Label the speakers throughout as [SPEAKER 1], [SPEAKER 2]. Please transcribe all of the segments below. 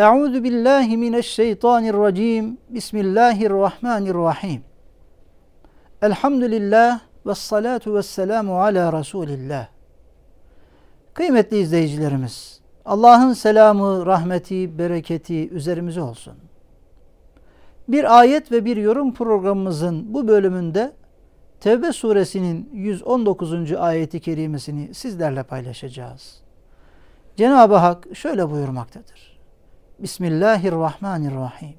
[SPEAKER 1] Euzu billahi mineşşeytanirracim. Bismillahirrahmanirrahim. Elhamdülillah ve salatu ve selamu ala Resulillah. Kıymetli izleyicilerimiz, Allah'ın selamı, rahmeti, bereketi üzerimize olsun. Bir ayet ve bir yorum programımızın bu bölümünde Tevbe suresinin 119. ayeti kerimesini sizlerle paylaşacağız. Cenab-ı Hak şöyle buyurmaktadır. Bismillahirrahmanirrahim.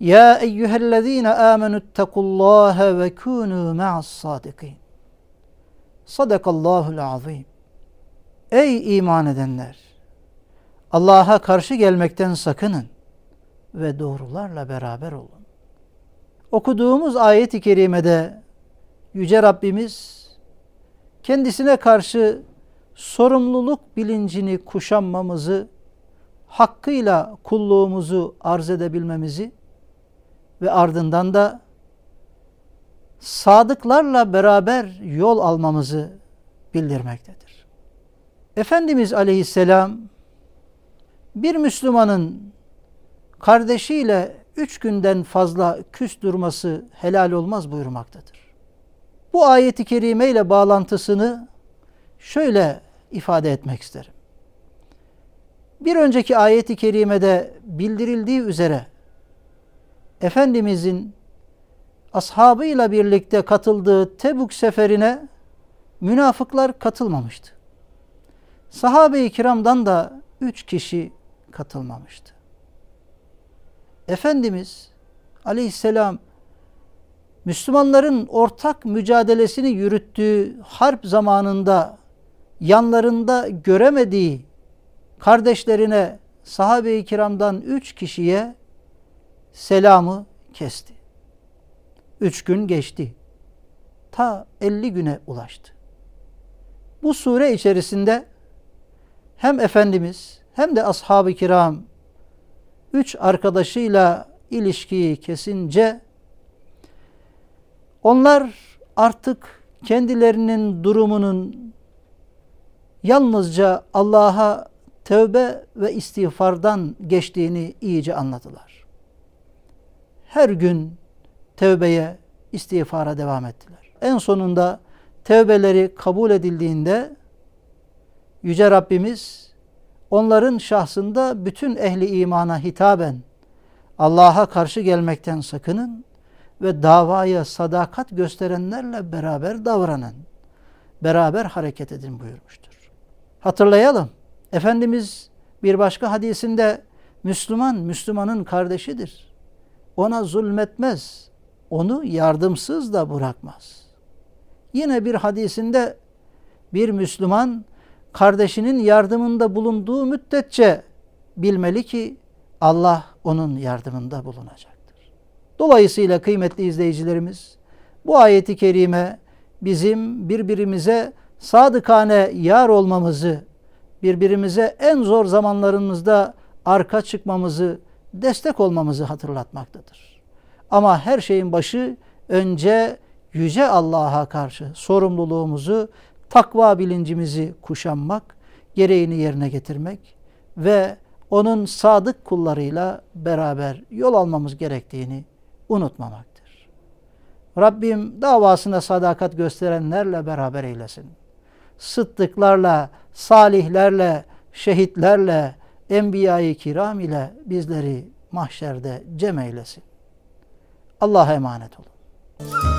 [SPEAKER 1] Ya eyyühellezine amenüttekullâhe ve kûnû ma'as sadikin. Sadakallahul azim. Ey iman edenler! Allah'a karşı gelmekten sakının ve doğrularla beraber olun. Okuduğumuz ayet-i kerimede Yüce Rabbimiz kendisine karşı sorumluluk bilincini kuşanmamızı, hakkıyla kulluğumuzu arz edebilmemizi ve ardından da sadıklarla beraber yol almamızı bildirmektedir. Efendimiz aleyhisselam bir Müslümanın kardeşiyle üç günden fazla küs durması helal olmaz buyurmaktadır. Bu ayeti kerime ile bağlantısını şöyle ifade etmek isterim. Bir önceki ayeti kerimede bildirildiği üzere Efendimizin ashabıyla birlikte katıldığı Tebuk seferine münafıklar katılmamıştı. Sahabe-i kiramdan da üç kişi katılmamıştı. Efendimiz aleyhisselam Müslümanların ortak mücadelesini yürüttüğü harp zamanında yanlarında göremediği kardeşlerine sahabe-i kiramdan üç kişiye selamı kesti. Üç gün geçti. Ta elli güne ulaştı. Bu sure içerisinde hem Efendimiz hem de ashab-ı kiram üç arkadaşıyla ilişkiyi kesince onlar artık kendilerinin durumunun yalnızca Allah'a tövbe ve istiğfardan geçtiğini iyice anladılar. Her gün tövbeye, istiğfara devam ettiler. En sonunda tövbeleri kabul edildiğinde Yüce Rabbimiz onların şahsında bütün ehli imana hitaben Allah'a karşı gelmekten sakının ve davaya sadakat gösterenlerle beraber davranın. Beraber hareket edin buyurmuştur. Hatırlayalım. Efendimiz bir başka hadisinde Müslüman, Müslümanın kardeşidir. Ona zulmetmez. Onu yardımsız da bırakmaz. Yine bir hadisinde bir Müslüman kardeşinin yardımında bulunduğu müddetçe bilmeli ki Allah onun yardımında bulunacaktır. Dolayısıyla kıymetli izleyicilerimiz bu ayeti kerime bizim birbirimize sadıkane yar olmamızı, birbirimize en zor zamanlarımızda arka çıkmamızı, destek olmamızı hatırlatmaktadır. Ama her şeyin başı önce yüce Allah'a karşı sorumluluğumuzu takva bilincimizi kuşanmak, gereğini yerine getirmek ve onun sadık kullarıyla beraber yol almamız gerektiğini unutmamaktır. Rabbim davasına sadakat gösterenlerle beraber eylesin. Sıddıklarla, salihlerle, şehitlerle, enbiya-i kiram ile bizleri mahşerde cem eylesin. Allah'a emanet olun.